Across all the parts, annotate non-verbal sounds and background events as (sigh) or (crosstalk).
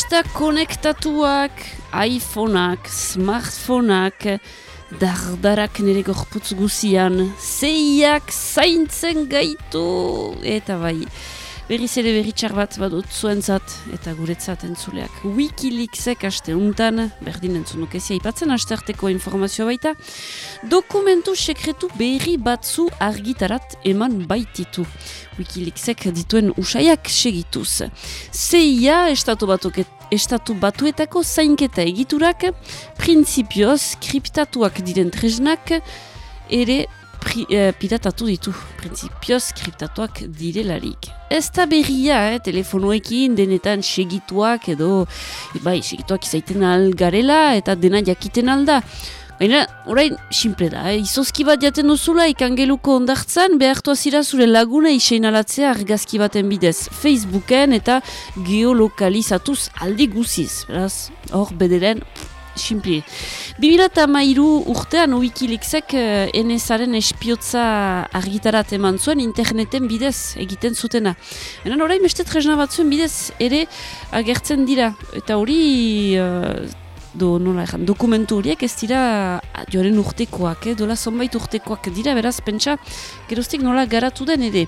telebista konektatuak, iPhoneak, smartphoneak, dardarak nire gorputz guzian, zeiak zaintzen gaitu, eta bai, berriz ere berritxar bat badut zuentzat eta guretzat entzuleak. Wikileaksek aste untan, berdin entzunuk ezia ipatzen asterteko informazioa baita, dokumentu sekretu berri batzu argitarat eman baititu. Wikileaksek dituen usaiak segituz. Zeia estatu batuket Estatu batuetako zainketa egiturak, prinsipioz, kriptatuak diren tresnak, ere pri, eh, piratatu ditu, prinsipioz kriptatuak direlarik. Ez da berria, eh, telefonoekin denetan segituak edo, bai, segituak izaiten algarela eta dena jakiten alda. Baina, orain, simple da, eh? izozki bat jaten duzula ikangeluko ondartzan, behartu azira zure laguna isein alatzea argazki baten bidez Facebooken eta geolokalizatuz aldi guziz. Beraz, hor bederen, Eta mairu urtean Wikileaksek uh, NSaren espiotza argitarat eman zuen interneten bidez egiten zutena. Enan orain beste tresna batzuen bidez ere agertzen dira. Eta hori uh, do, nola egan, dokumentu horiek ez dira joaren urtekoak, eh? dola zonbait urtekoak dira, beraz, pentsa, geroztik nola garatu den ere.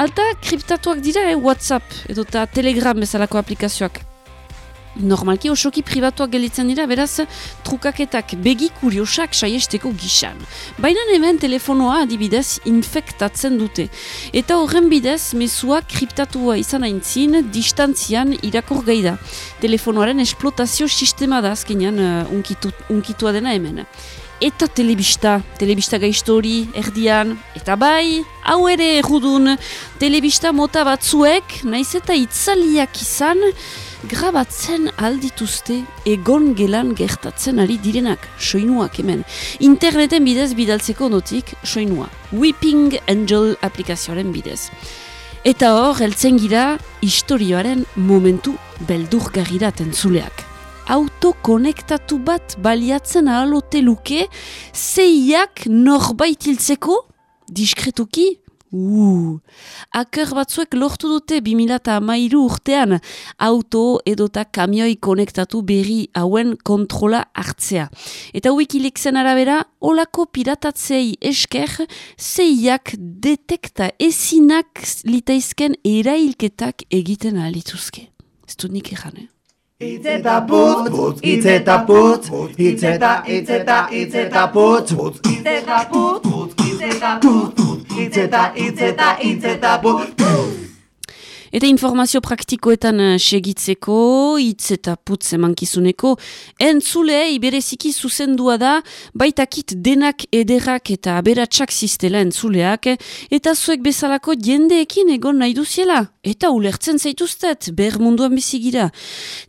Alta, kriptatuak dira, eh? WhatsApp edo Telegram bezalako aplikazioak normalki osoki pribatuak gelitzen dira, beraz trukaketak begi kuriosak saiesteko gisan. Baina hemen telefonoa adibidez infektatzen dute. Eta horren bidez, mesua kriptatua izan aintzin, distantzian irakor da. Telefonoaren esplotazio sistema da azkenean uh, unkitu, unkitua dena hemen. Eta telebista, telebista gaiztori, erdian, eta bai, hau ere errudun, telebista mota batzuek, naiz eta itzaliak izan, grabatzen aldituzte egon gelan gertatzen ari direnak, soinuak hemen. Interneten bidez bidaltzeko notik, soinua. Weeping Angel aplikazioaren bidez. Eta hor, heltzen gira, historioaren momentu beldurgarriraten zuleak. Autokonektatu bat baliatzen ahalote luke, zeiak norbait hiltzeko, diskretuki, Uh, aker batzuek lortu dute 2008 urtean auto edota kamioi konektatu berri hauen kontrola hartzea. Eta Wikileaksen arabera, olako piratatzei esker, zeiak detekta ezinak litaizken erailketak egiten alituzke. Ez du nik egan, eh? Itzeta putz, putz, itzeta putz, itzeta, itzeta, itzeta putz, putz, itzeta putz, putz, itzeta putz, itzeta, itzeta, itzeta, bu, Eta informazio praktikoetan uh, segitzeko, hitz eta putz emankizuneko, entzulei bereziki zuzendua da, baitakit denak ederrak eta aberatsak ziztela entzuleak, eta zuek bezalako jendeekin egon nahi duziela. Eta ulertzen zaituztet, ber munduan bizigira.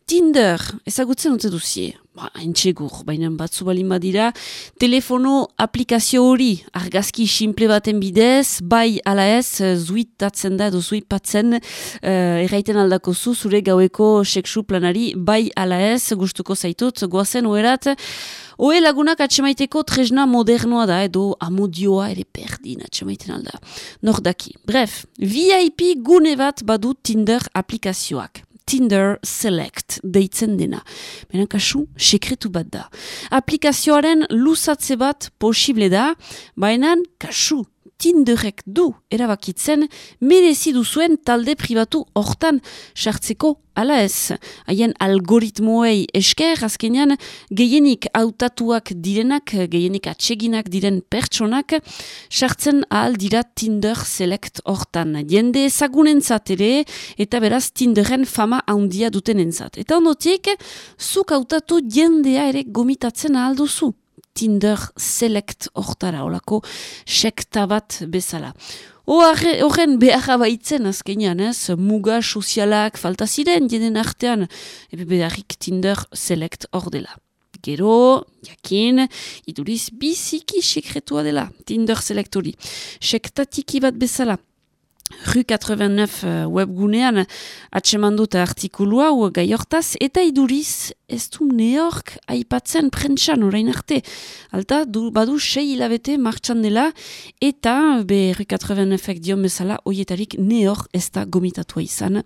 Tinder, ezagutzen dute duzie, ba, entxegur, baina batzu balin badira, telefono aplikazio hori argazki simple baten bidez, bai ala ez, zuitatzen da edo zuipatzen, uh, erraiten aldako zu, zure gaueko seksu planari, bai ala ez, gustuko zaitut, goazen oerat, Oe lagunak atxemaiteko tresna modernoa da edo amodioa ere perdin atxemaiten alda. Nordaki. Bref, VIP gune bat badu Tinder aplikazioak. Tinder Select deitzen dena. Benen kasu, sekretu bat da. Aplikazioaren lusatze bat posible da, baina kasu Tinderrek du erabakitzen merezi duzuen talde pribatu hortan sartzeko ala ez. Haien algoritmoei esker azkenean gehienik hautatuak direnak, gehienik atseginak diren pertsonak sartzen ahal dira Tinder Select hortan. Jende ezagunen ere eta beraz Tinderren fama handia duten entzat. Eta ondotik, zuk hautatu jendea ere gomitatzen ahal duzu. Tinder Select hortara, olako sekta bat bezala. Horren beharra baitzen azkenean, ez, muga sozialak falta ziren jenen artean, ebe beharrik Tinder Select hor dela. Gero, jakin, iduriz biziki sekretua dela, Tinder Select hori. Sektatiki bat bezala. Ru 89 uh, webgunean atseman dut artikulua hau gai hortaz, eta iduriz ez du neork aipatzen prentsan orain arte. Alta, du, badu sei hilabete martxan dela, eta be Ru 89 dion bezala oietarik neor ez da gomitatua izan.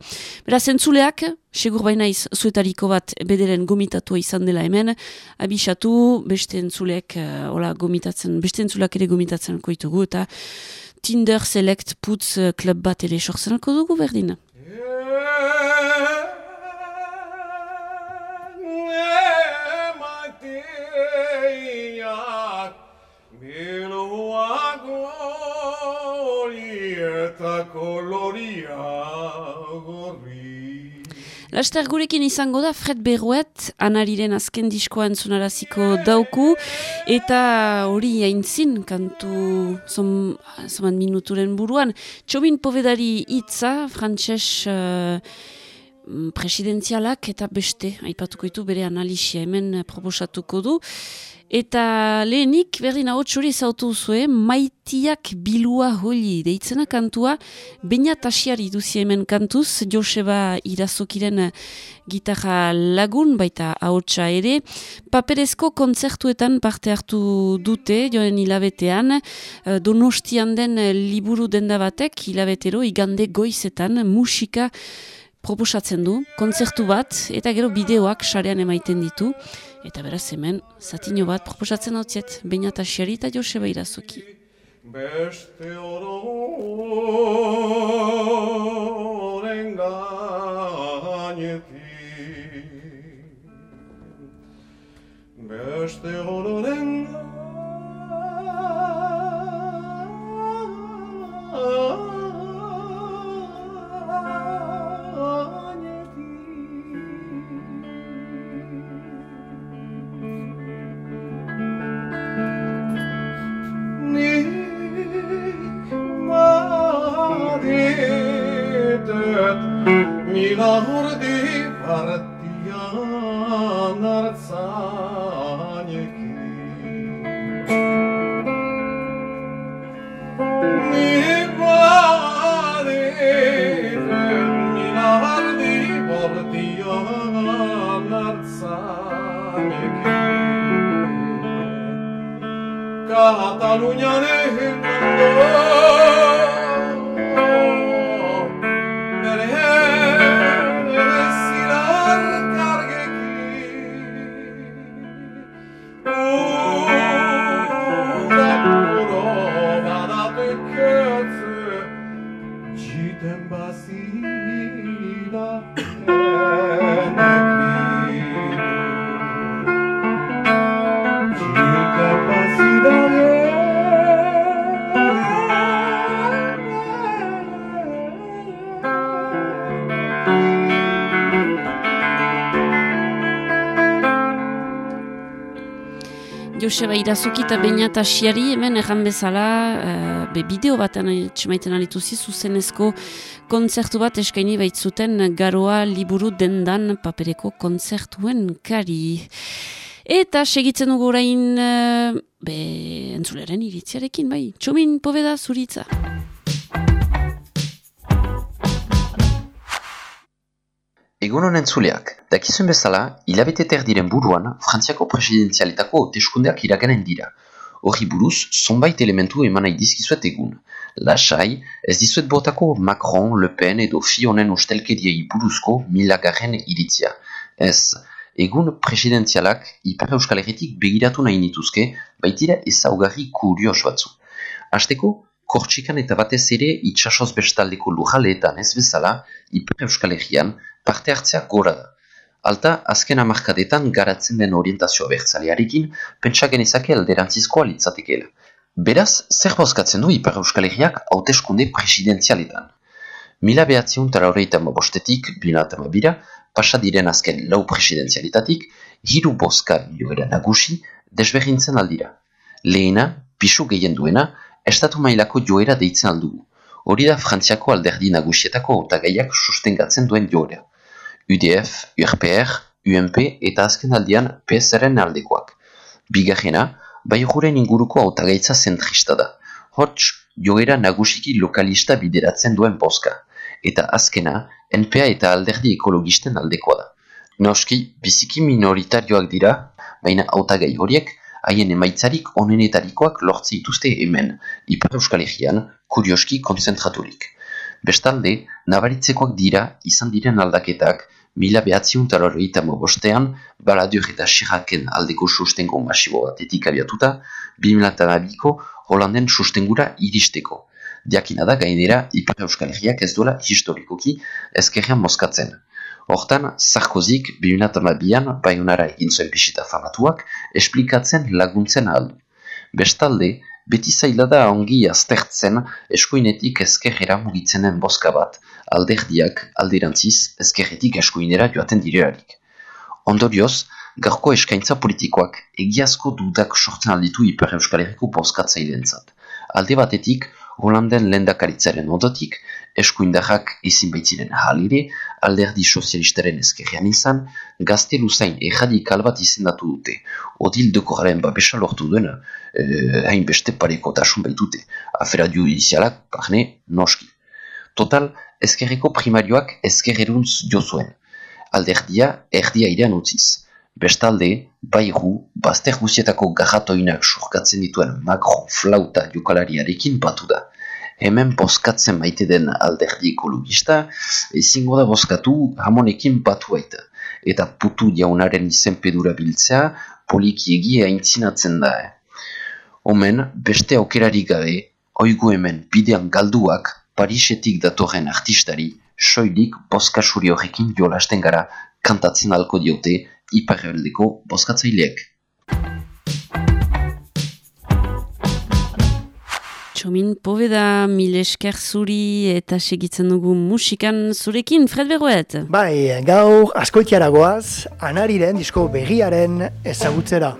Beraz, entzuleak, segur baina iz, zuetariko bat bederen gomitatua izan dela hemen, abisatu beste entzuleak, uh, gomitatzen, beste entzuleak ere gomitatzen koitugu, eta Tinder Select Putz Club uh, bat ere sorzenako dugu berdin. Laster gurekin izango da Fred Berruet, anariren azken diskoa entzunaraziko dauku, eta hori haintzin, kantu zoman minuturen buruan. Txobin povedari hitza, frantxez uh, presidenzialak eta beste, aipatuko ditu bere analisia hemen proposatuko du. Eta lehenik, berdin hau txuri zautu zuen, maitiak bilua holi deitzena kantua, baina tasiari duzi hemen kantuz, Joseba irazokiren gitarra lagun, baita hau ere, paperezko kontzertuetan parte hartu dute, joen hilabetean, eh, donostian den liburu denda batek, hilabetero, igande goizetan, musika proposatzen du, kontzertu bat, eta gero bideoak sarean emaiten ditu, Eta beraz hemen, zatino bat proposatzen hau ziet, baina eta xeri eta Joseba irazuki. Beste ororen gainetik. Beste ororen död, mina hordi partia narcanieki. Mi vale mina hordi de Hernando. Joseba Irazuki eta Beñat Asiari hemen erran bezala uh, be bideo bat txemaiten alituzi zuzenezko kontzertu bat eskaini baitzuten garoa liburu dendan papereko kontzertuen kari. Eta segitzen dugu orain uh, be entzuleren iritziarekin bai. Txomin pobeda zuritza. Egun honen zuleak, dakizuen bezala, hilabete diren buruan, Frantziako presidenzialitako oteskundeak iraganen dira. Horri buruz, zonbait elementu emanai dizkizuet egun. Lasai, ez dizuet botako Macron, Le Pen edo Fionen ustelkediei buruzko milagarren iritzia. Ez, egun presidenzialak Iper Euskal Herritik begiratu nahi nituzke, baitira ezaugarri kurios batzu. Azteko, Kortxikan eta batez ere itxasoz bestaldeko lujaleetan ez bezala, Iper Euskal Herrian, parte hartzea gora da. Alta, azken amarkadetan garatzen den orientazioa bertzalearekin, pentsa genezake alderantzizkoa litzatekela. Beraz, zer bozkatzen du Ipar Euskal Herriak hauteskunde presidenzialetan. Mila behatziun tara horreita bostetik, bila eta mabira, pasa diren azken lau presidenzialetatik, hiru bozka joera nagusi, desberrintzen aldira. Lehena, pisu gehien duena, estatu mailako joera deitzen aldugu. Hori da Frantziako alderdi nagusietako otagaiak sustengatzen duen joera. UDF, URPR, UMP eta azken aldian PSRen aldekoak. Bigarrena, bai juren inguruko autagaitza zentrista da. Hots, joera nagusiki lokalista bideratzen duen boska, eta azkena, NPA eta alderdi ekologisten aldekoa da. Noski, biziki minoritarioak dira, baina autagai horiek, haien emaitzarik onenetarikoak lortze dituzte hemen, Ipar Euskal Herrian, kurioski konzentraturik. Bestalde, nabaritzekoak dira izan diren aldaketak, mila behatziun eta bostean, baladur eta xerraken aldeko sustengo masibo batetik abiatuta, 2002ko Holanden sustengura iristeko. Diakina da gainera Ipar Euskal Herriak ez duela historikoki ezkerrean moskatzen. Hortan, Sarkozik 2002an baionara egin zuen bisita famatuak esplikatzen laguntzen aldu. Bestalde, beti zaila da ongi aztertzen eskuinetik ezkerrera mugitzenen boska bat, alderdiak alderantziz ezkerretik eskuinera joaten direrarik. Ondorioz, garko eskaintza politikoak egiazko dudak sortzen alditu Ipar Euskal Herriko boskatzailentzat. Alde batetik, Holanden lendakaritzaren ondotik, eskuindarrak ezin baitziren halire, alderdi sozialistaren ezkerrean izan, gazte luzain erradikal bat izendatu dute. Odil dekoraren babesa lortu duena, eh, hainbeste pareko tasun baitute. Afera judizialak, parne, noski. Total, ezkerreko primarioak ezkerreruntz jo zuen. Alderdia, erdia irean utziz. Bestalde, bairu, bazter guzietako garratoinak surkatzen dituen makro flauta jokalariarekin batu da. Hemen boskatzen maite den alderdi ekologista, ezingo da boskatu hamonekin batu baita. Eta putu jaunaren izenpedura biltzea, poliki egia intzinatzen da. Eh. Omen, beste aukerari gabe, oigu hemen bidean galduak Parisetik datorren artistari, soilik boskasuri horrekin jolasten gara kantatzen alko diote iparreldeko boskatzaileek. Txomin, poveda mil esker zuri eta segitzen dugu musikan zurekin, Fred Berroet. Bai, gaur askoitiara goaz, anariren disko begiaren ezagutzera.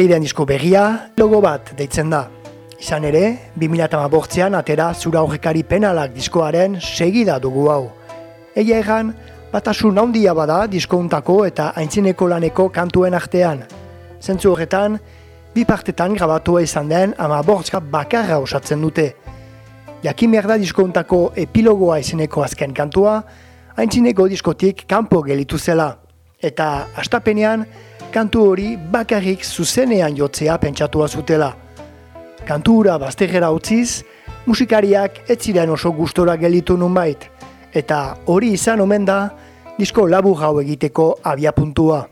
Anariren disko begia, logo bat deitzen da. Izan ere, 2008an atera zura horrekari penalak diskoaren segida dugu hau. Egia egan, batasun handia bada diskountako eta aintzineko laneko kantuen artean. Zentzu horretan, bi partetan grabatua izan den ama bortzka bakarra osatzen dute. Jakin behar da diskountako epilogoa izeneko azken kantua, aintzineko diskotik kanpo gelitu zela. Eta astapenean, kantu hori bakarrik zuzenean jotzea pentsatua zutela. Kantura baztegera utziz, musikariak ez ziren oso gustora gelitu nunbait, eta hori izan omen da, disko labu jau egiteko abia puntua.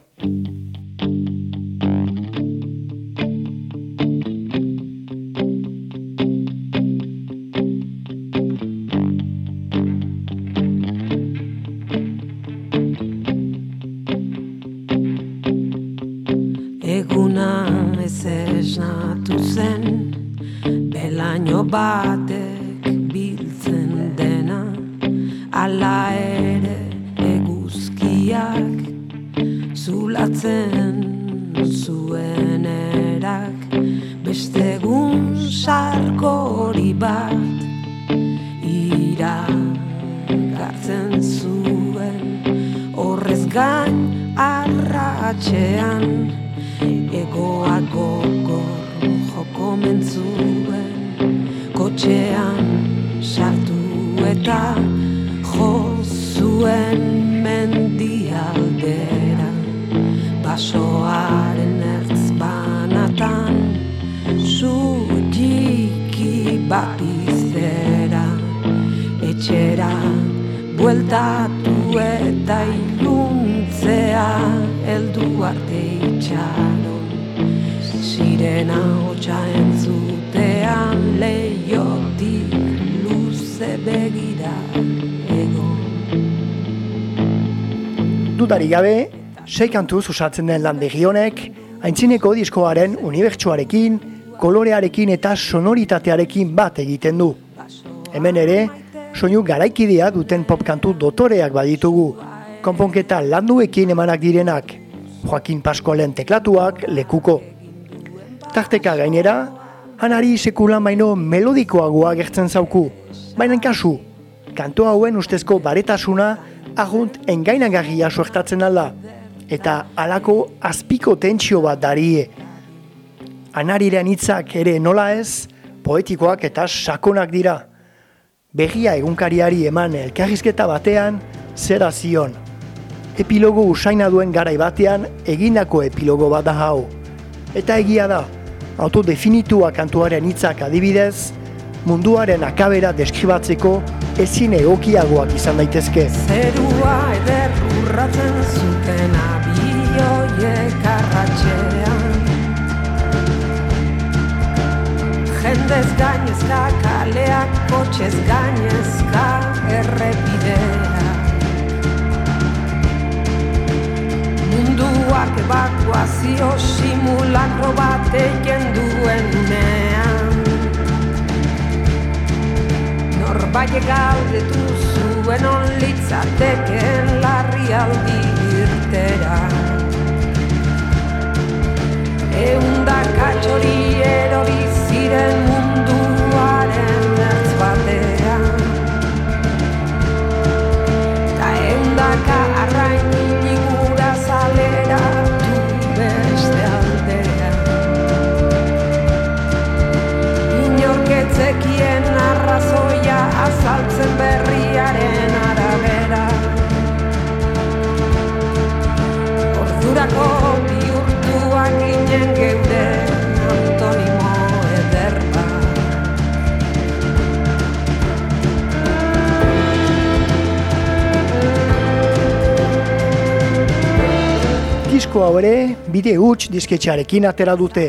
Bueltatu eta iluntzea eldu arte itxaron sirena hotxa entzutean lehi begira egon Dudari gabe, sei kantu usatzen den lan honek, haintzineko diskoaren unibertsuarekin, kolorearekin eta sonoritatearekin bat egiten du. Hemen ere, soinu garaikidea duten popkantu dotoreak baditugu, konponketa landuekin emanak direnak, Joaquin Pascoalen teklatuak lekuko. Tarteka gainera, anari sekulan baino melodikoagoa gertzen zauku, baina kasu, kantu hauen ustezko baretasuna agunt engainagarria suertatzen alda, eta alako azpiko tentsio bat darie. Anarirean hitzak ere nola ez, poetikoak eta sakonak dira. Begia egunkariari eman elkarrizketa batean, zera zion. Epilogo usaina duen garai batean egindako epilogo bat da hau. Eta egia da, autodefinitua kantuaren hitzak adibidez, munduaren akabera deskribatzeko ezin egokiagoak izan daitezke. Zerua eder urratzen zuten abioiek arratxean Jendez gainezka kaleak kotxez gainezka errepidea Munduak evakuazio simulakro bat eken duen unean Norbait galdetu zuen on litzateken larri aldi irtera Eundaka txori erori munduaren ertz batean. Ta eundaka arrain inigura zalera du beste arrazoia azaltzen berriaren Disko hau ere, bide huts disketxearekin atera dute.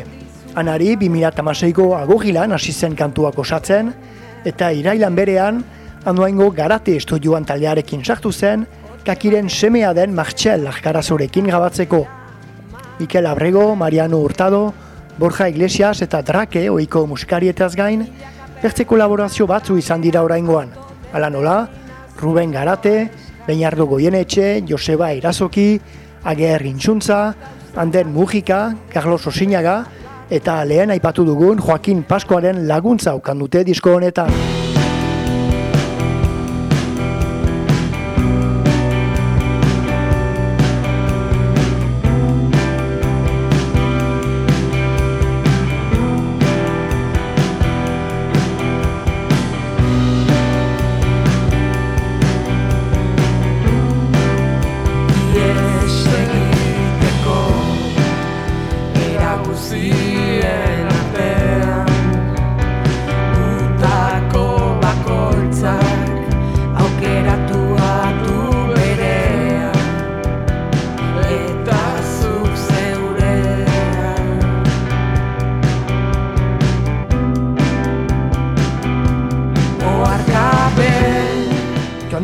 Anari 2006ko agogilan hasi zen kantuak osatzen, eta irailan berean, anuaingo garate estudioan taldearekin sartu zen, kakiren semea den Martxel Larkarazorekin gabatzeko. Mikel Abrego, Mariano Hurtado, Borja Iglesias eta Drake oiko musikarietaz gain, bertze kolaborazio batzu izan dira oraingoan. Hala nola, Ruben Garate, Beñardo Goyenetxe, Joseba Irazoki, Ager Intxuntza, Ander Mujika, Carlos Osinaga, eta lehen aipatu dugun Joaquin Paskoaren laguntza ukan dute disko honetan.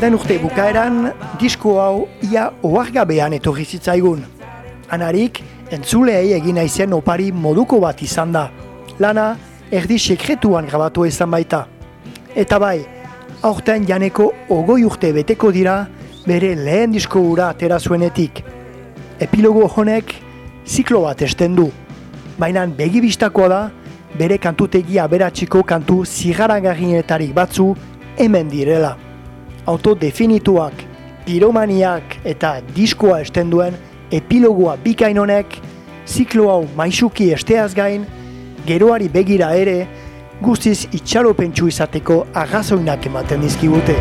Den urte bukaeran, disko hau ia oargabean etorri zitzaigun. Anarik, entzuleei egin aizen opari moduko bat izan da. Lana, erdi sekretuan grabatu izan baita. Eta bai, aurten janeko ogoi urte beteko dira, bere lehen disko hura atera zuenetik. Epilogo honek, ziklo bat esten du. Baina begibistakoa da, bere kantutegia aberatsiko kantu zigaragarrietarik batzu hemen direla autodefinituak, piromaniak eta diskoa esten duen epilogoa bikain honek, ziklo hau maisuki esteaz gain, geroari begira ere, guztiz itxaropentsu izateko agazoinak ematen dizkigute.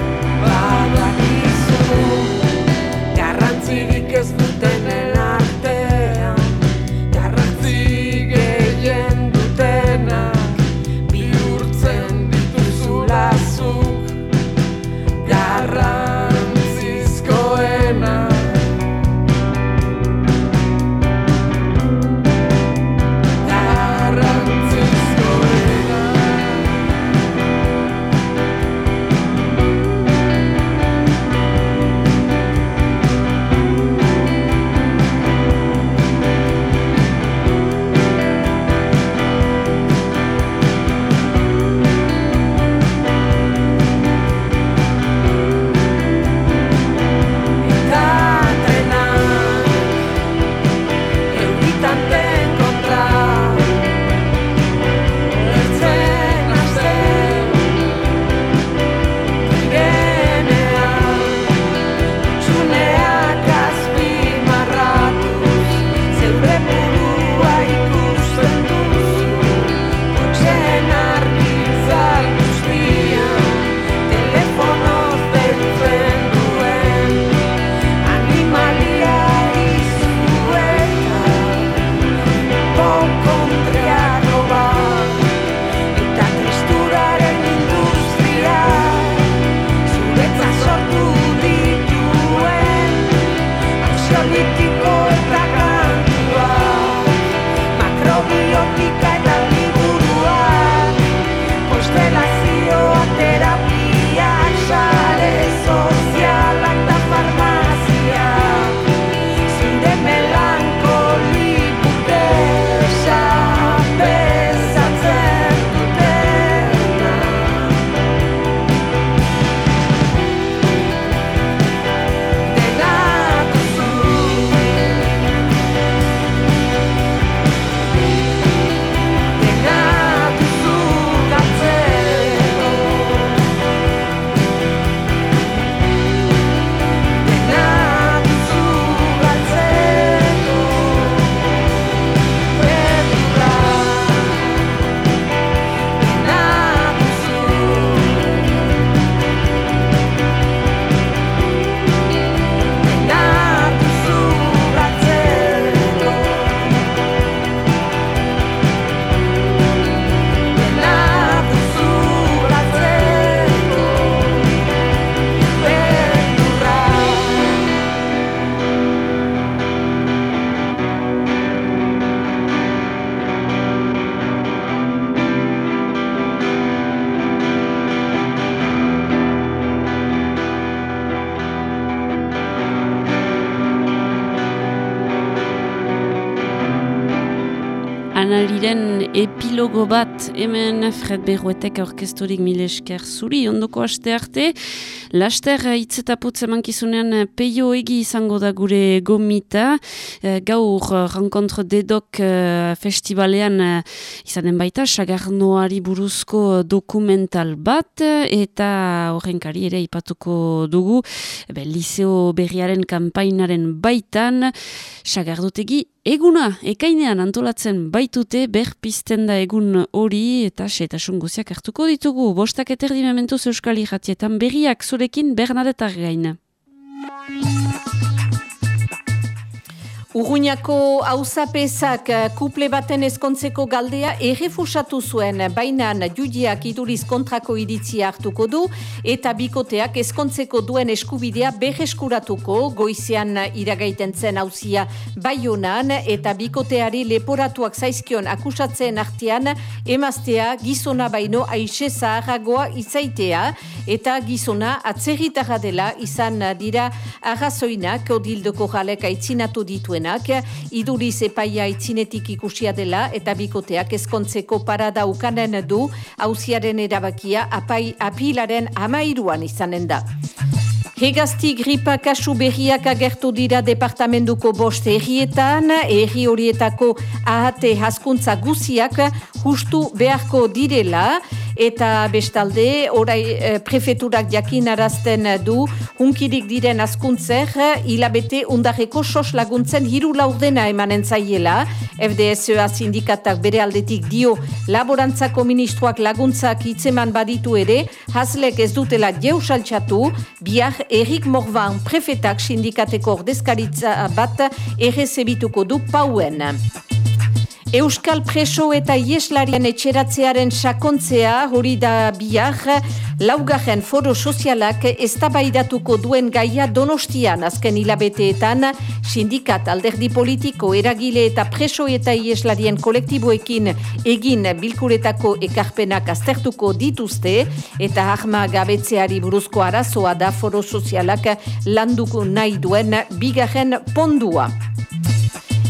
Epilogo bat hemen Fred Berruetek aurkestorik mile esker zuri ondoko aste arte. Laster hitz eta putz emankizunean peio egi izango da gure gomita. Eh, gaur Rankontro Dedok eh, festivalean eh, izanen baita sagarnoari buruzko dokumental bat eta horrenkari ere ipatuko dugu. Be, Liseo berriaren kampainaren baitan sagardotegi Eguna, ekainean antolatzen baitute, berpizten da egun hori eta setasun guziak hartuko ditugu. Bostak eterdi mementuz euskal irratietan berriak zurekin Bernadetar gaina. Urruñako hauzapezak eh, kuple baten ezkontzeko galdea errefusatu zuen, baina judiak iduriz kontrako iritzi hartuko du, eta bikoteak ezkontzeko duen eskubidea berreskuratuko, goizean iragaiten zen hauzia baionan, eta bikoteari leporatuak zaizkion akusatzen artean, emaztea gizona baino aixe zaharragoa izaitea, eta gizona atzerritarra dela izan dira arrazoinak odildoko jalek aitzinatu dituen dutenak, iduriz epaia itzinetik ikusia dela eta bikoteak ezkontzeko parada ukanen du, hauziaren erabakia apai, apilaren amairuan izanen da. Hegazti gripa kasu berriak agertu dira departamentuko bost errietan, erri horietako ahate haskuntza guziak justu beharko direla, eta bestalde, orai e, prefeturak jakin arazten du, hunkirik diren askuntzer, hilabete undarreko sos laguntzen hiru laurdena emanen zaiela, FDSA sindikatak bere aldetik dio laborantzako ministroak laguntzak hitzeman baditu ere, hazlek ez dutela jeusaltxatu, biar Erik Morvan prefetak sindikateko ordezkaritza bat errezebituko du pauen. Euskal preso eta ieslarien etxeratzearen sakontzea hori da bihar, laugarren foro sozialak eztabaidatuko duen gaia donostian azken hilabeteetan, sindikat alderdi politiko eragile eta preso eta ieslarien kolektiboekin egin bilkuretako ekarpenak aztertuko dituzte, eta ahma gabetzeari buruzko arazoa da foro sozialak landuko nahi duen bigarren pondua.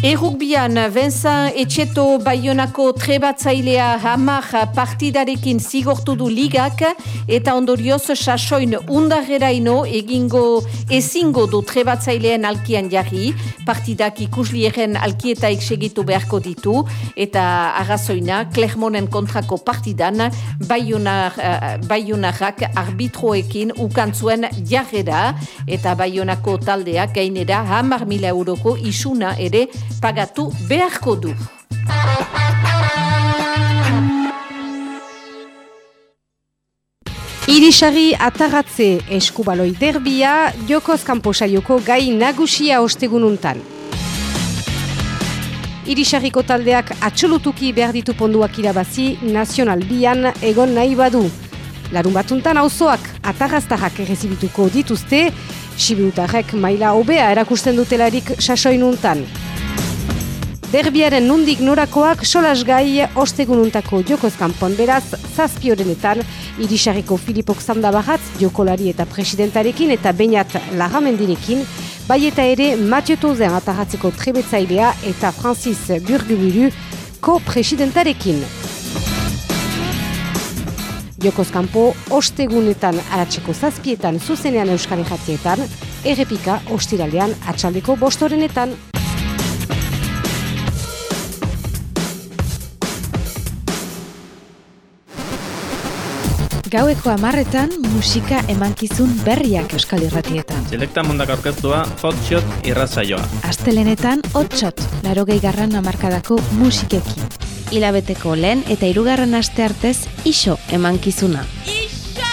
Errukbian, Vincent Etxeto Bayonako trebatzailea hamar partidarekin zigortu du ligak eta ondorioz sasoin undarreraino egingo ezingo du trebatzailean alkian jarri, partidak ikuslieren alkietaik segitu beharko ditu eta arrazoina Klermonen kontrako partidan Bayonar, uh, Bayonarrak arbitroekin ukantzuen jarrera eta Bayonako taldeak gainera hamar mila euroko isuna ere pagatu beharko du. Irisari ataratze eskubaloi derbia, jokoz kanposaioko gai nagusia ostegununtan. Irisariko taldeak atxolutuki behar ditu ponduak irabazi nazional bian egon nahi badu. Larun batuntan auzoak ataraztarrak errezibituko dituzte, Sibiutarrek maila hobea erakusten dutelarik sasoinuntan. Derbiaren nundik norakoak solas gai ostegununtako jokozkanpon beraz zazpiorenetan irisariko Filipok Zandabaratz jokolari eta presidentarekin eta bainat lagamendirekin bai eta ere Mathieu Tozen ataratzeko trebetzailea eta Francis Burguburu ko-presidentarekin. Jokozkanpo ostegunetan aratzeko zazpietan zuzenean euskari jatietan, errepika ostiralean atxaldeko bostorenetan. Gaueko amarretan musika emankizun berriak euskal irratietan. Selekta mundak aurkeztua hotshot irrazaioa. Astelenetan hotshot, laro garran amarkadako musikekin. Hilabeteko lehen eta hirugarren aste artez iso emankizuna. Iso!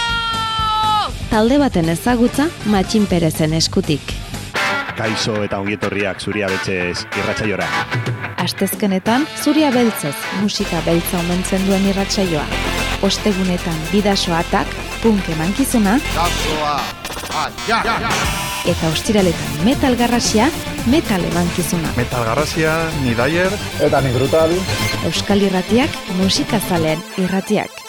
Talde baten ezagutza matxin perezen eskutik. Kaixo eta ongietorriak zuria betxez irratsaiora. Astezkenetan zuria beltzez musika beltza omentzen duen irratsaioa ostegunetan bidasoatak, punk emankizuna, eta ostiraletan metal garrasia, metal emankizuna. Metal garrasia, ni daier, eta ni brutal. Euskal irratiak, musikazalen irratiak.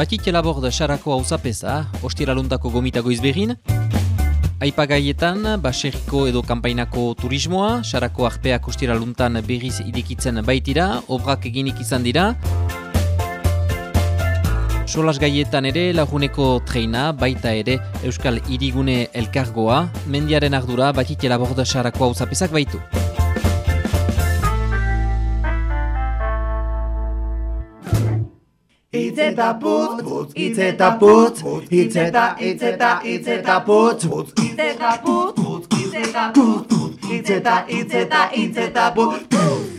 Batite labor da xarako hau zapesa, ostiralundako gomitago izberin, Aipagaietan, baserriko edo kanpainako turismoa, sarako arpeak ustira luntan berriz idikitzen baitira, obrak eginik izan dira. Solas gaietan ere laguneko treina, baita ere Euskal Irigune Elkargoa, mendiaren ardura batitela borda sarako hau zapesak baitu. Itzeta putz, itzeta putz, itzeta, itzeta, itzeta putz, itzeta putz, itzeta putz, itzeta, itzeta, itzeta putz.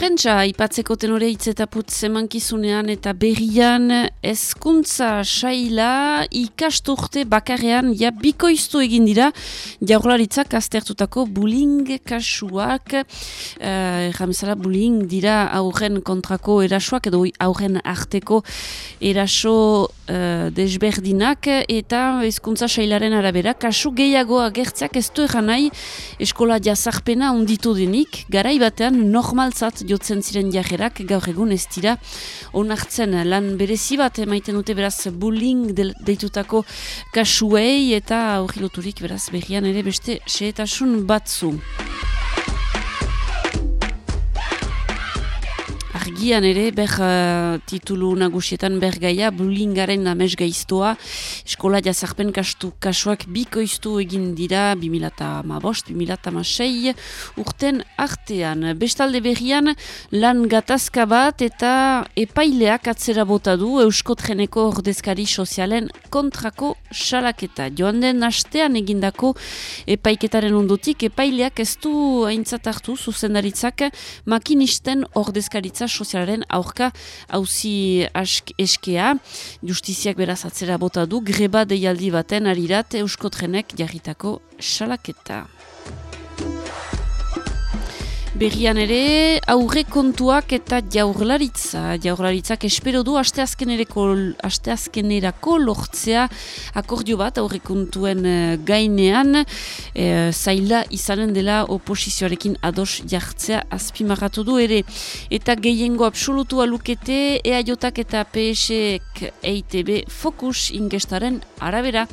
Prentsa, ipatzeko tenore itzetaputz emankizunean eta berrian ezkuntza saila ikasturte bakarrean ja bikoiztu egin dira. Jaurlaritzak aztertutako bullying kasuak uh, erramezala bullying dira aurren kontrako erasoak edo aurren arteko eraso uh, desberdinak eta ezkuntza sailaren arabera kasu gehiago agertzeak ez du nahi eskola jazarpena onditu denik. Garai batean normaltzat jotzen ziren jajerak gaur egun ez dira onartzen lan berezi bat emaiten dute beraz bullying deitutako kasuei eta hori loturik beraz berrian ere beste seetasun batzu. Argian ere, ber uh, titulu nagusietan bergaia, bullyingaren amez gaiztoa, eskola jazarpen kastu kasuak bikoiztu egin dira 2005-2006 urten artean. Bestalde berrian, lan gatazka bat eta epaileak atzera bota du Euskotreneko ordezkari sozialen kontrako salaketa. Joan den astean egindako epaiketaren ondotik, epaileak ez du aintzat hartu zuzendaritzak makinisten ordezkaritza sozialaren aurka hauzi eskea. Justiziak beraz atzera bota du, greba deialdi baten arirat euskotrenek jarritako salaketa. Berrian ere, aurre kontuak eta jaurlaritza. Jaurlaritzak espero du asteazkenerako lortzea akordio bat aurre kontuen eh, gainean. E, zaila izanen dela oposizioarekin ados jartzea azpimarratu du ere. Eta gehiengo absolutu alukete EAJak eta PSek EITB fokus ingestaren arabera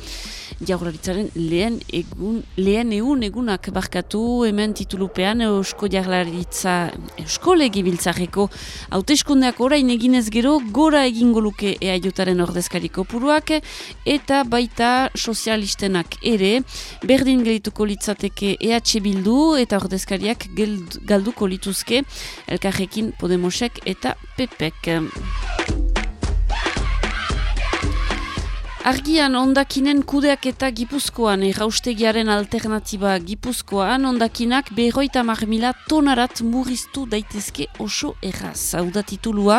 jaurlaritzaren lehen egun lehen egun egunak barkatu hemen titulupean eusko jaurlaritza eusko legibiltzareko hauteskundeak orain eginez gero gora egingo luke eaiotaren ordezkariko puruak eta baita sozialistenak ere berdin gelituko litzateke EH Bildu eta ordezkariak galduko lituzke elkarrekin Podemosek eta Pepek. Argian ondakinen kudeak eta gipuzkoan erraustegiaren alternatiba gipuzkoan ondakinak berroita marmila tonarat murriztu daitezke oso erraz. Hau da titulua,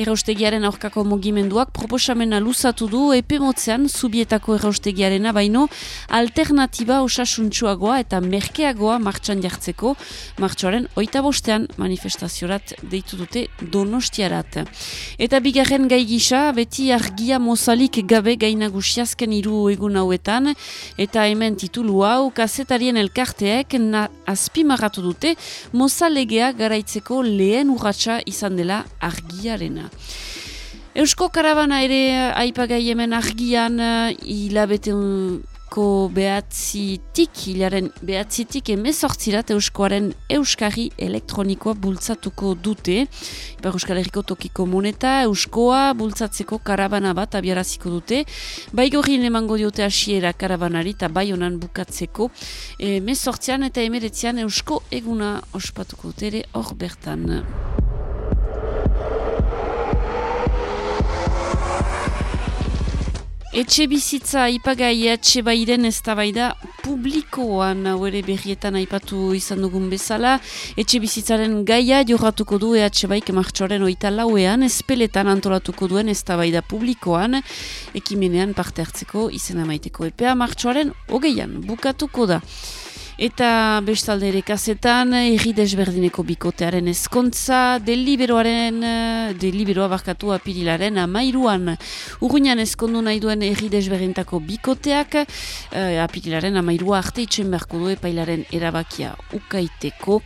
erraustegiaren aurkako mogimenduak proposamena luzatu du epe motzean subietako erraustegiarena baino alternatiba osasuntxuagoa eta merkeagoa martxan jartzeko martxoaren oita bostean manifestaziorat deitu dute donostiarat. Eta bigarren gai gisa, beti argia mozalik gabe gai nagusiazken hiru egun hauetan eta hemen titulu hau kazetarien elkarteek na azpimarratu dute mozalegea garaitzeko lehen urratsa izan dela argiarena. Eusko karabana ere aipagai hemen argian hilabete Eusko behatzitik, hilaren behatzitik emezortzirat Euskoaren Euskari elektronikoa bultzatuko dute. Ipar Euskal Herriko tokiko moneta, Euskoa bultzatzeko karabana bat abiaraziko dute. Bai gorrin emango diote asiera karabanari eta bai honan bukatzeko. Emezortzian eta emeretzian Eusko eguna ospatuko dute ere hor bertan. Etxe bizitza ipagai etxe bairen ez da publikoan hau ere berrietan aipatu izan dugun bezala. Etxe bizitzaren gaia jorratuko du EH baik martxoaren oita lauean, espeletan antolatuko duen ez da publikoan, ekimenean parte hartzeko izena maiteko epea martxoaren hogeian bukatuko da. Eta bestalde ere kazetan, erri desberdineko bikotearen ezkontza, deliberoaren, eh, deliberoa barkatu apirilaren amairuan. Urruinan ezkondu nahi duen erri desberdintako bikoteak, uh, apirilaren amairua arte itxen beharko du epailaren erabakia ukaiteko.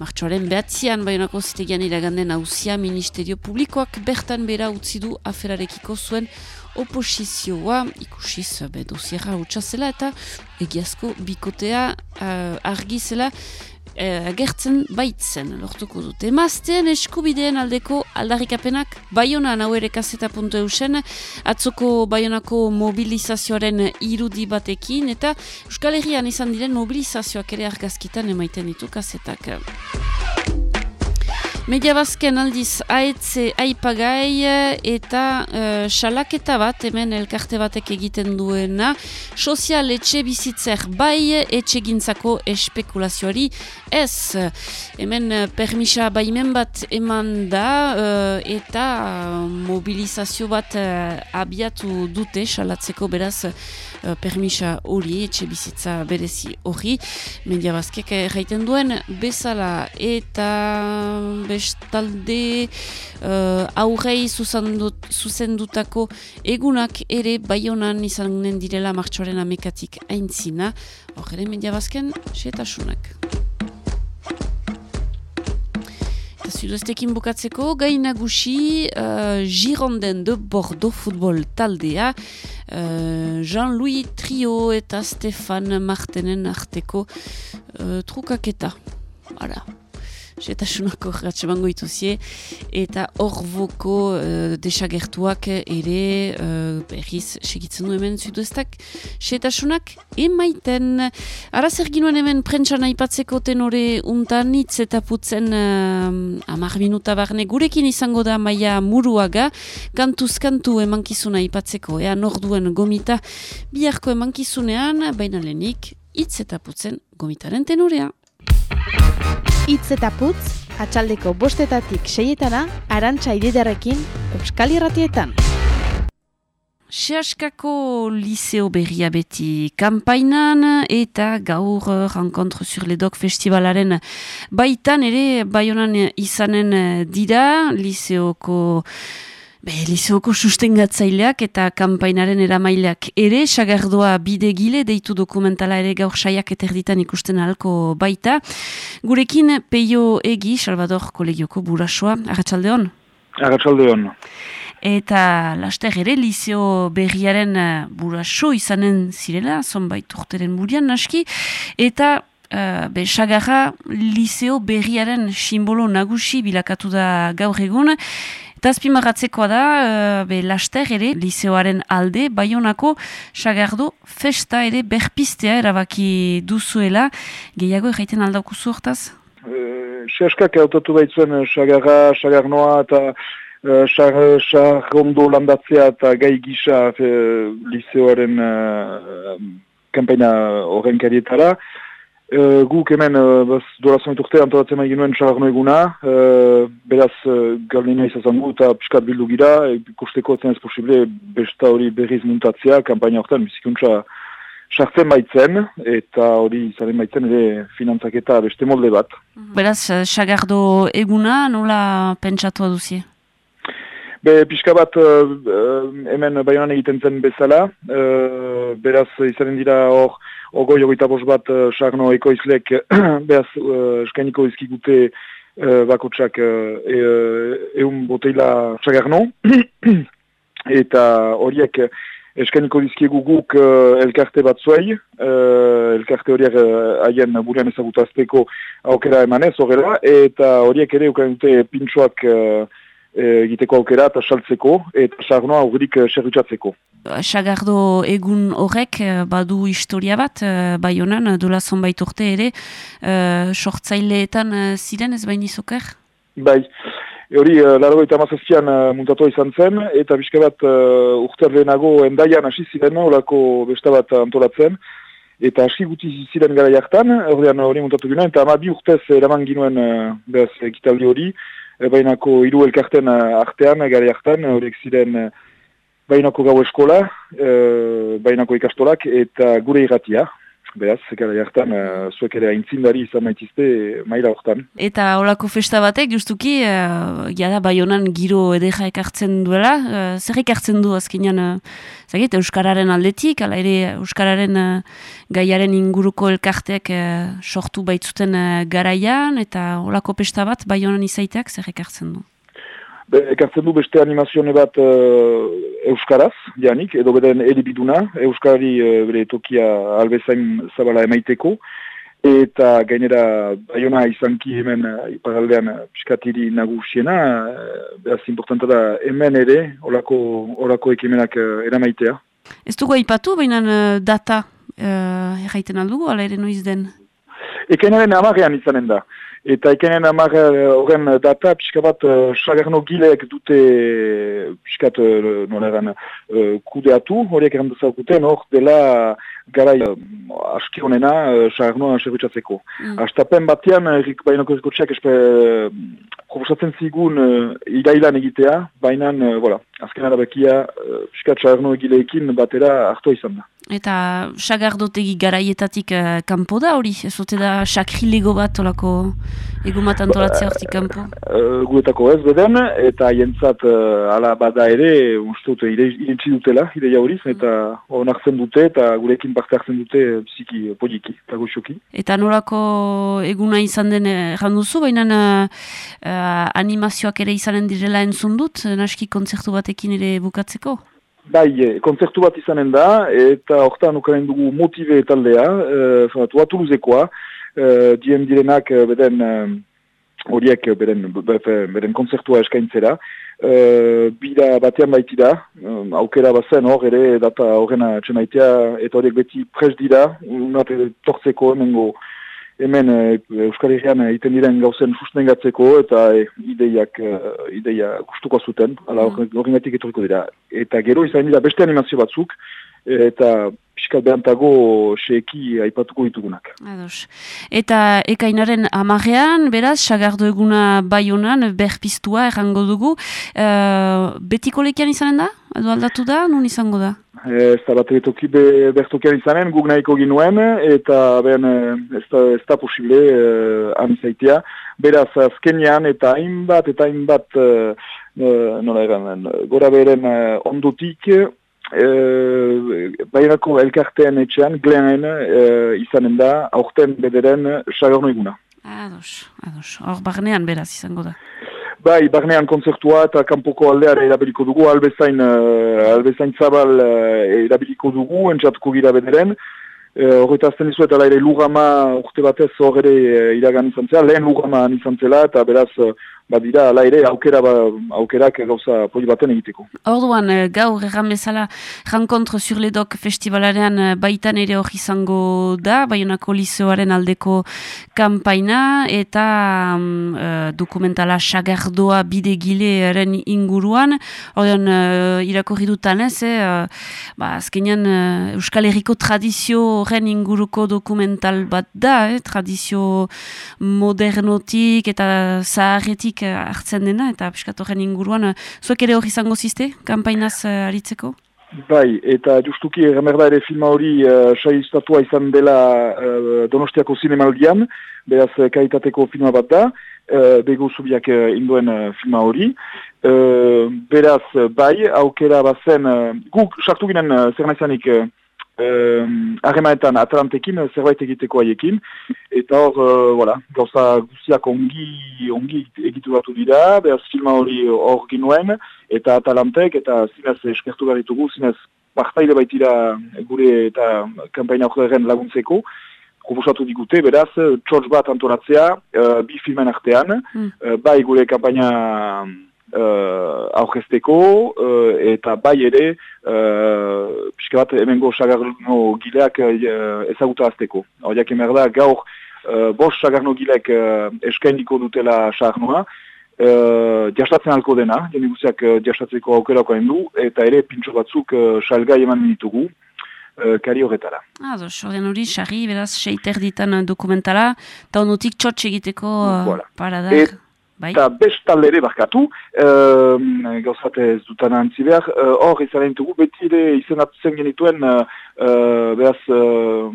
Martxoaren behatzean, baionako zitegian iraganden hauzia Ministerio Publikoak bertan bera utzi du aferarekiko zuen oposizioa ikusiz be dosierra utxazela eta egiazko bikotea uh, argizela eh, agertzen baitzen lortuko dute. Emazteen eskubideen aldeko aldarrikapenak Baionan hau ere kaseta.eusen atzoko Baionako mobilizazioaren irudi batekin eta Euskal Herrian izan diren mobilizazioak ere argazkitan emaiten ditu kasetak. Media bazken aldiz aetze aipagai eta uh, salaketa bat hemen elkarte batek egiten duena. Sozial etxe bizitzer bai etxe gintzako espekulazioari ez. Hemen uh, permisa baimen bat eman da uh, eta mobilizazio bat uh, abiatu dute salatzeko beraz uh, permisa hori etxe bizitza berezi hori media bazkek erraiten duen bezala eta bestalde uh, aurrei zuzendutako egunak ere baionan izanen direla martxoaren amekatik aintzina. Hor ere media bazken, setasunak. Zuduestekin bukatzeko, gai nagusi uh, Gironden de Bordeaux futbol taldea uh, Jean-Louis Trio eta Stefan Martenen arteko uh, trukaketa. Setasunako ratxe bango ituzie, eta horboko uh, desagertuak ere uh, berriz segitzen du hemen zuduestak setasunak emaiten. Araz erginuen hemen prentsan aipatzeko tenore untan hitz eta putzen uh, amar minuta barne. Gurekin izango da maia muruaga, kantuz kantu emankizuna aipatzeko, ea norduen gomita. Biharko emankizunean, baina lehenik hitz eta putzen gomitaren tenorea. Itz eta putz, atxaldeko bostetatik seietana, arantxa ididarekin, Euskal Irratietan. Seaskako liceo berria beti kampainan eta gaur Rencontre sur le Doc festivalaren baitan ere baionan izanen dira liceoko Be, Lizeoko sustengatzaileak eta kanpainaren eramaileak ere, sagardoa bidegile, deitu dokumentala ere gaur saiak eterditan ikusten alko baita. Gurekin peio egi, Salvador kolegioko burasoa, agatsaldeon? Agatsaldeon. Eta laster ere, Lizeo berriaren buraso izanen zirela, zonbait urteren burian naski, eta Uh, be, sagarra Lizeo berriaren simbolo nagusi bilakatu da gaur egun, Tazpimarratzekoa da, uh, be, laster ere, liseoaren alde, baionako sagardo festa ere berpistea erabaki duzuela. Gehiago erraiten aldauku zuortaz? Uh, Seaskak autatu baitzuen sagarra, sagarnoa eta sagondo uh, landatzea eta gai gisa uh, liseoaren uh, kampaina horren karietara. Guk hemen uh, dorazon urte antolatzen mahi genuen txagarno eguna, uh, beraz uh, galina izazan gu eta piskat bildu gira, ikusteko zen ez posible besta hori berriz muntatzea, kampaina horretan bizikuntza sartzen baitzen, eta hori izaren baitzen ere finantzaketa beste molde bat. Beraz, txagardo eguna nola pentsatu aduzie? Be, pixka bat uh, hemen baionan egiten zen bezala, uh, beraz izaren dira hor, ogoi ogoita bos bat uh, sarno ekoizlek (clears throat) behaz uh, eskainiko izkigute uh, bakotsak uh, e, eun boteila txagarno (clears throat) eta horiek eskainiko dizkiegu guk uh, elkarte bat zuei uh, elkarte horiek haien uh, burean ezagutazteko aukera emanez horrela. Eta horiek ere ukan dute pintxoak egiteko aukera eta saltzeko eta sarnoa aurrik serritzatzeko. Sagardo egun horrek badu historia bat, bai honan, dola zonbait urte ere, sortzaileetan ziren ez bain izoker? Bai, hori laro eta mazazkian muntatu izan zen, eta bizka bat uh, urte lehenago endaian hasi ziren, horako besta bat antolatzen, eta hasi guti ziren gara jartan, hori muntatu ginen, eta ama bi urtez eraman ginuen uh, behaz ekitaldi hori, bainako hiru elkarten artean, gari hartan, horiek ziren bainako gau eskola, bainako ikastolak eta gure irratia. Beraz, gara hartan, zuek ere aintzindari izan maitizte maila hortan. Eta holako festa batek, justuki, uh, jada baionan giro edeja ekartzen duela, uh, zer ekartzen du azkenean, uh, Euskararen aldetik, ala ere Euskararen gaiaren inguruko elkarteak sortu baitzuten uh, garaian, eta holako festa bat baionan izaiteak zer ekartzen du? Be, ekartzen du beste animazione bat uh, Euskaraz, janik, edo beden elibiduna, Euskari uh, bere tokia albezain zabala emaiteko, eta gainera Bayona izanki hemen uh, iparaldean uh, piskatiri nagusiena, uh, behaz importanta da hemen ere, olako, olako ekimenak uh, eramaitea. Ez dugu aipatu, baina data uh, erraiten aldugu, ala ere noiz den? Ekainaren amarean izanen da. Eta ekainaren amare horren data, pixka bat, uh, sagarno gileek dute, pixkat, uh, noleran, uh, kudeatu, horiek errandazakuten, hor dela garai uh, aski honena uh, sagarnoa serbitzatzeko. Mm. Astapen batean, errik bainoko errikotxeak espe uh, proposatzen zigun uh, irailan egitea, baina, uh, voilà, azken arabekia, uh, pixkat sagarno gileekin batera hartua izan da. Eta sagardotegi garaietatik uh, kanpo da hori? Ez ote da sakrilego bat olako egumat antolatzea hortik kanpo? Uh, guetako ez beden, eta jentzat uh, ala bada ere, uste dute, irentzi dutela, ideia horiz, eta onartzen dute, eta gurekin parte hartzen dute biziki poliki, eta goxoki. Eta nolako eguna izan den erran duzu, baina uh, uh, animazioak ere izanen direla entzun dut, naski kontzertu batekin ere bukatzeko? Bai, e, kontzertu bat izanen da, eta hortan ukaren dugu motive taldea, e, zanatu, Toulousekoa, e, dien direnak e, beden horiek beren, beren kontzertua eskaintzera. E, bida batean baitida, e, aukera bazen hor ere data horrena txemaitea, eta horiek beti pres dira, unat tortzeko emengo hemen e, Euskal Herrian egiten diren gauzen sustengatzeko eta e, ideiak e, ideia gustuko zuten, ala horren gatik etorriko dira. Eta gero izan dira beste animazio batzuk, eta piskal behantago seki aipatuko ditugunak. Ados. Eta ekainaren amarean, beraz, sagardo eguna bai honan, berpiztua errango dugu. Uh, betiko lekian izanen da? Edo aldatu da? Nun izango da? Ez da bat etoki be, bertokian izanen, guk nahiko ginuen, eta ben, ez da, ez da posible uh, amizaitea. Beraz, azkenean eta hainbat, eta hainbat, uh, nola egan, gora beren uh, ondotik, Uh, Bairako elkartean etxean, gleanen uh, izanen da, aurten bederen sagorno eguna. Ados, ados. Hor barnean beraz izango da. Bai, barnean konzertua eta kanpoko aldeare erabiliko dugu, albezain, uh, albezain zabal uh, erabiliko dugu, entzatuko gira bederen. Horreta uh, azten izuet, ala ere lugama urte batez hor ere uh, iragan izan zela, lehen lugama izan zela, eta beraz... Uh, badira ala ere aukera ba, aukerak gauza poli baten egiteko. Orduan gaur erran bezala Rankontro Zurledok festivalaren baitan ere hori izango da, Baionako Liseoaren aldeko kampaina eta um, dokumentala Sagardoa bidegilearen inguruan, orduan uh, irakorri dutan ez, eh, ba, azkenean uh, Euskal Herriko tradizio horren inguruko dokumental bat da, eh, tradizio modernotik eta zaharretik hartzen dena, eta piskatoren inguruan, zuek ere hori izango ziste, kampainaz uh, aritzeko? Bai, eta justuki erramerda ere filma hori uh, saiztatua izan dela uh, Donostiako zinemaldian, beraz kaitateko filma bat da, uh, bego zubiak uh, induen uh, filma hori. Uh, beraz, bai, aukera bazen, uh, guk sartu ginen uh, zer naizanik uh, harremaetan uh, atalantekin zerbait egiteko haiekin, eta hor, uh, voilà, gauza guztiak ongi, ongi egitu batu dira, behaz filma hori hor ginuen, eta atalantek, eta zinez eskertu behar ditugu, zinez partaide baitira gure eta kampaina horren laguntzeko, proposatu digute, beraz, txotx bat antolatzea, uh, bi filmen artean, mm. uh, bai gure kampaina uh, aurrezteko, uh, eta bai ere, uh, pixka bat, hemengo sagarno gileak uh, ezaguta azteko. Horiak emerda, gaur, uh, bos sagarno gileak uh, eskainiko dutela sagarnoa, uh, jastatzen alko dena, jeni guziak uh, jastatzeko aukerako du, eta ere pintxo batzuk uh, salgai eman ditugu. Uh, kari horretara. Ados, horren hori, xarri, beraz, seiter ditan dokumentala, eta onotik txotx egiteko uh, voilà. paradak. Et. Eta bestalde ere barkatu, uh, gauzate ez dutan antzi behar, hor uh, izan dugu beti ere izan atzen genituen, uh, uh, behaz, uh,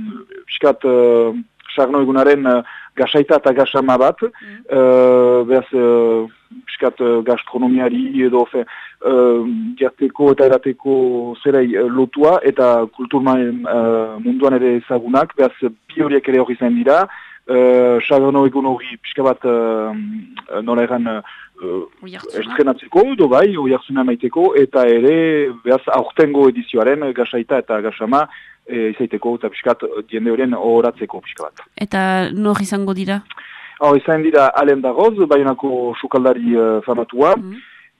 piskat, uh, sarno egunaren uh, gasaita eta gasama bat, mm. uh, behaz, uh, piskat uh, gastronomiari edo, fe, uh, eta erateko zerei uh, lotua, eta kultur uh, munduan ere ezagunak, behaz, bi horiek ere hori izan dira, Sagarno uh, egun hori pixka bat uh, nola egan uh, estrenatzeko, edo bai, oiartzuna maiteko, eta ere, behaz, aurtengo edizioaren gasaita eta gasama, e, izaiteko eta pixkat diende horien horatzeko pixka bat. Eta nor izango dira? Hau, izan dira Alen Dagoz, baionako sukaldari uh, famatua, Mhm.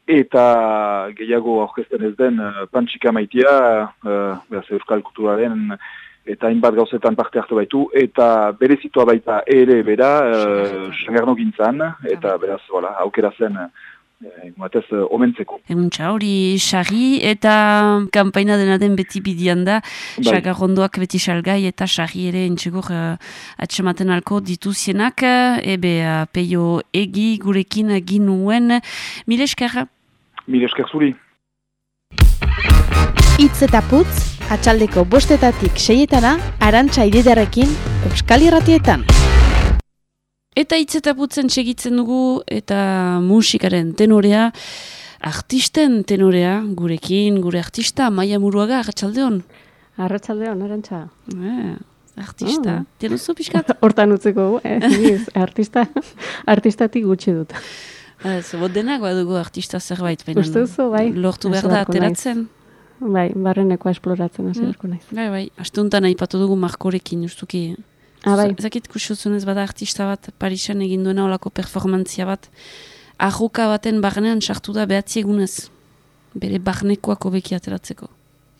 eta gehiago aurkezten ez den uh, Pantxika maitia, uh, euskal kulturaren eta hainbat gauzetan parte hartu baitu, eta berezitua baita ere bera, uh, sangarno gintzan, eta beraz, voilà, aukera zen, batez, uh, omentzeko. Emuntza hori sarri eta kanpaina dena den beti bidian da, Bai. beti salgai eta sarri ere entxegur uh, atxematen alko dituzienak, ebe uh, peio egi gurekin ginuen, mile eskerra? Mil esker zuri. Itz eta putz, atxaldeko bostetatik seietana, arantxa ididarekin, Euskal Irratietan. Eta hitz eta putzen segitzen dugu eta musikaren tenorea, artisten tenorea, gurekin, gure artista, Maia Muruaga, arratsaldeon. Arratsaldeon, arantxa. Eh, artista. Ah. Tienuzu pixkat? (laughs) Hortan utzeko, eh, (laughs) ez, artista, artistatik gutxi dut. Ez, bot denak badugu artista zerbait, baina bai. lortu Hasi behar da beharko naiz. ateratzen. Bai, barreneko esploratzen hasi Mm. naiz. Bai, bai, astuntan aipatu dugu markorekin, justuki. Ah, bai. Zakit kusiozunez bada artista bat, Parisen egin duena olako performantzia bat, arroka baten barnean sartu da behatzi egunez. Bere barnekoak hobeki ateratzeko.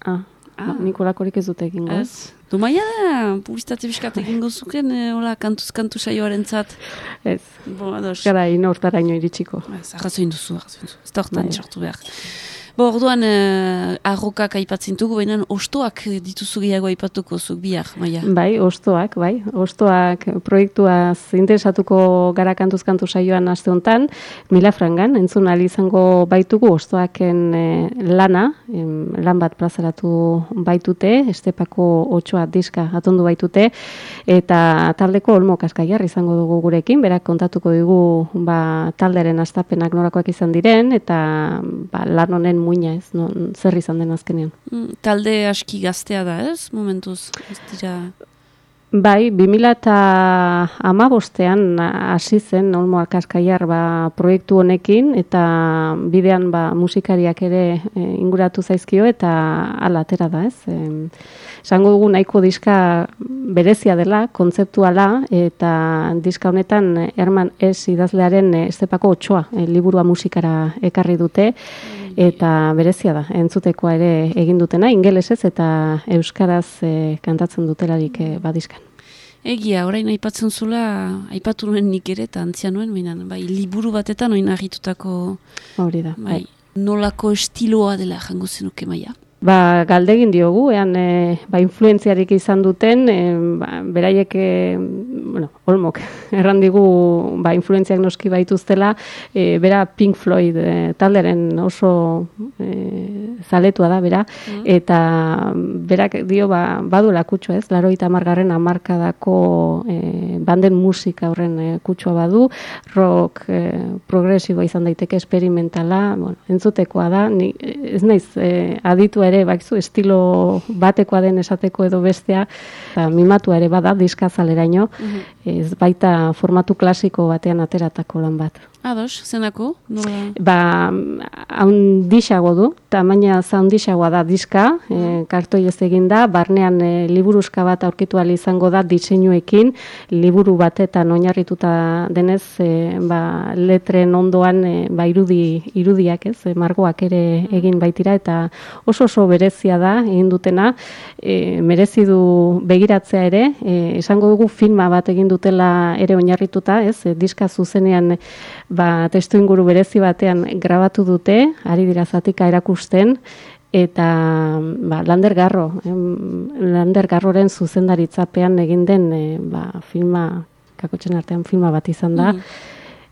Ah, ah. nik olakorik ez dut egingo. Ez? Du maia da, publizitate biskat egingo zuken, eh, hola, kantuz-kantu saioaren zat. Ez. Bo, ados. Gara inortaraino iritsiko. Ez, arrazoin duzu, arrazoin duzu. Ez da hortan Bai. sartu behar. Bo, orduan, eh, arrokak aipatzen dugu, baina ostoak dituzu gehiago aipatuko zuk bihar, maia. Bai, ostoak, bai. Ostoak proiektuaz interesatuko gara kantuz-kantu saioan aste honetan, Mila Frangan, entzun izango baitugu ostoaken eh, lana, em, lan bat plazaratu baitute, estepako otsoa diska atondu baitute, eta taldeko olmo kaskaiar izango dugu gurekin, berak kontatuko digu ba, talderen astapenak norakoak izan diren, eta ba, lan honen muina ez, no, zer izan den azkenean. Mm, talde aski gaztea da, ez? Momentuz, ez dira... Bai, 2008an hasi zen Olmo Akaskaiar ba, proiektu honekin eta bidean ba, musikariak ere e, inguratu zaizkio eta ala atera da, ez? Esango dugu nahiko diska berezia dela, kontzeptuala eta diska honetan Herman S. idazlearen e, estepako otsoa e, liburua musikara ekarri dute eta berezia da, entzutekoa ere egin dutena, ingelesez eta euskaraz e, kantatzen dutelarik e, badiskan. Egia, orain aipatzen zula, aipatu nuen nik ere, eta antzia nuen, baina, bai, liburu batetan oin argitutako, Hori da, bai, nolako estiloa dela jango zenuke maia. Ba, galdegin diogu, ean e, ba, influenziarik izan duten, e, ba, beraiek, e, bueno, olmok, (laughs) erran digu, ba, influenziak noski baituztela, e, bera Pink Floyd e, talderen oso e, zaletua da, bera, eta berak dio, ba, baduela kutxo ez, laro eta margarren amarkadako e, banden musika horren e, kutsua badu, rock e, progresiboa izan daiteke, experimentala, bueno, entzutekoa da, ni, ez naiz e, aditu ere, bakizu, estilo batekoa den esateko edo bestea, eta mimatua ere bada, diskazaleraino, ez baita formatu klasiko batean ateratako lan bat. Ados, zenako? Nola? Ba, haundixago du, tamaina haundixagoa da diska, e, kartoi ez egin da, barnean e, liburuzka bat aurkitu izango da diseinuekin, liburu batetan oinarrituta denez, e, ba, letren ondoan e, ba, irudi, irudiak ez, e, margoak ere egin baitira, eta oso oso berezia da, egin dutena, e, merezi du begiratzea ere, e, esango dugu filma bat egin dutela ere oinarrituta, ez, e, diska zuzenean ba, testu inguru berezi batean grabatu dute, ari dira zatika erakusten, eta ba, Lander Garro, em, Lander Garroren zuzendaritzapean egin den e, ba, filma, kakotxen artean filma bat izan da,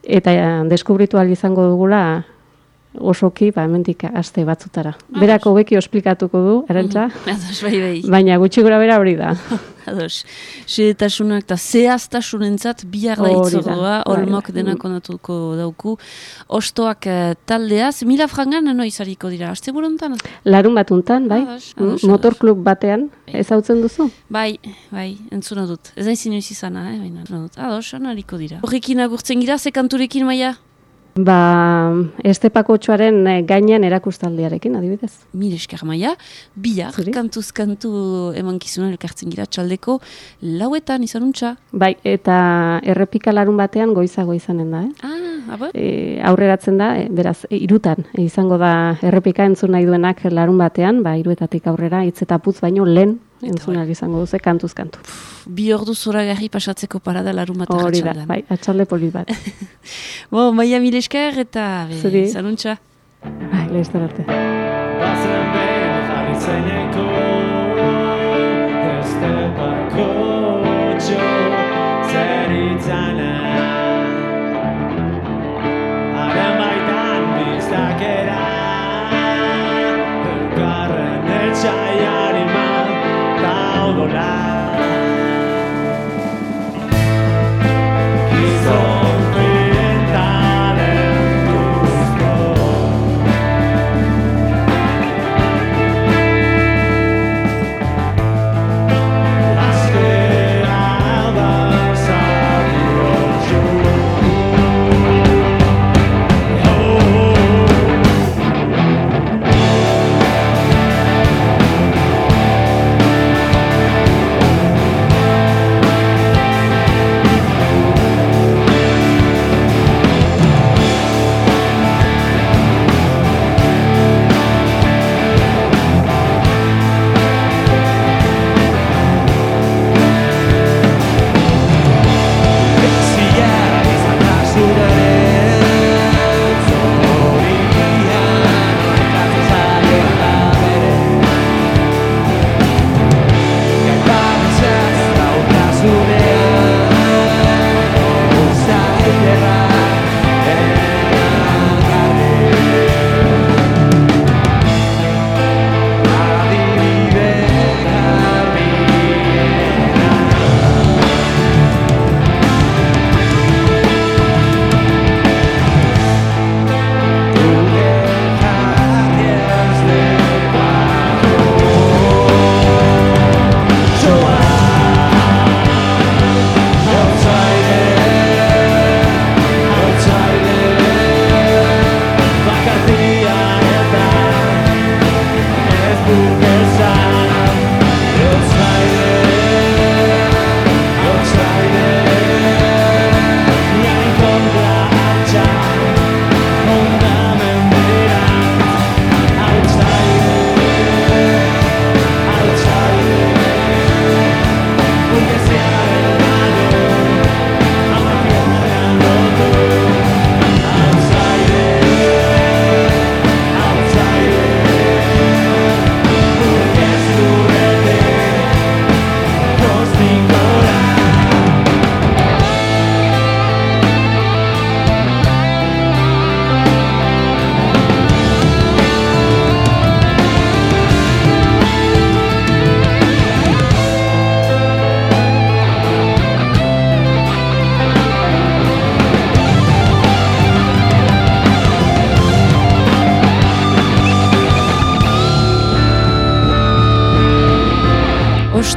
eta e, deskubritu izango dugula osoki, ba, hemendik aste batzutara. Berak hobeki esplikatuko du, erantza, Ados, bai, bai. baina gutxi gora bera hori da. (laughs) Ados, xedetasunak eta zehaztasunentzat bihar da da, itzordua, bai, olmok bai. denak onatuko dauku. Ostoak eh, taldeaz, mila frangan noiz hariko dira, aste burontan? Larun batuntan, bai, Ados, ados, motorklub batean, ezautzen duzu? Bai, bai, entzuna dut. Ez naiz inoiz izana, eh, baina. Ados, hariko dira. Horrekin agurtzen gira, ze kanturekin maia? Ba, estepakotxoaren eh, gainean erakustaldiarekin, adibidez. Mil esker maia, bihar, kantuz kantu emankizunan elkartzen gira txaldeko, lauetan izan untxa. Bai, eta errepika larun batean goizago izanen da, eh? Ah? E, aurreratzen da, e, beraz, e, irutan, e, izango da errepika entzun nahi duenak larun batean, ba, iruetatik aurrera, hitz eta putz baino lehen entzunari izango duze kantuz kantu. Bi ordu zoragarri pasatzeko parada larun bat Hori da, bai, atxalde polit bat. (laughs) Bo, maia mil esker eta be, zanuntza. Bai, lehizten arte. Bazen behin jarri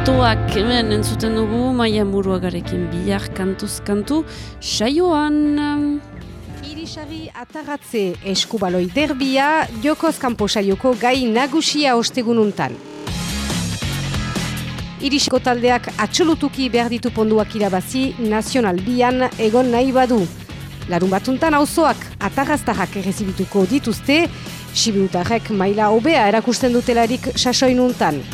Ostoak hemen entzuten dugu maia muruagarekin bihar kantuz kantu saioan Irisari ataratze eskubaloi derbia jokoz kanpo saioko gai nagusia ostegununtan. Irisiko taldeak atxolutuki behar ditu ponduak irabazi nazional bian egon nahi badu. Larun batuntan auzoak atarraztarrak errezibituko dituzte, sibiutarrek maila hobea erakusten dutelarik sasoinuntan.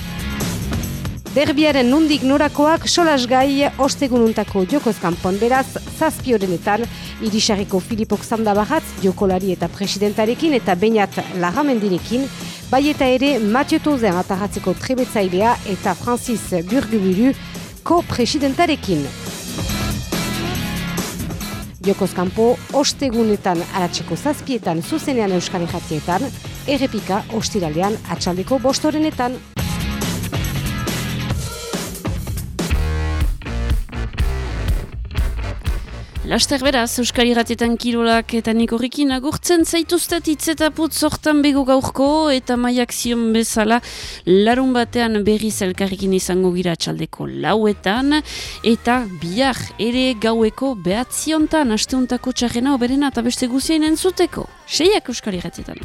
Derbiaren nundik norakoak solasgai ostegununtako jokoz kanpon beraz, zazpiorenetan, irisarriko Filipok Zandabarratz jokolari eta presidentarekin eta bainat lagamendinekin, bai eta ere Mathieu Tozen atarratzeko trebetzailea eta Francis Burguburu ko-presidentarekin. Jokoz kanpo, ostegunetan aratzeko zazpietan zuzenean euskari jatzietan, errepika ostiralean atxaldeko bostorenetan. Laster beraz, Euskal Irratietan kirolak eta nik horrekin agurtzen zaituztet itzetaput zortan bego gaurko eta maiak zion bezala larun batean berriz elkarrekin izango gira txaldeko lauetan eta bihar ere gaueko behatziontan asteuntako txarrena oberena eta beste guzien entzuteko. Seiak Euskal Irratietan.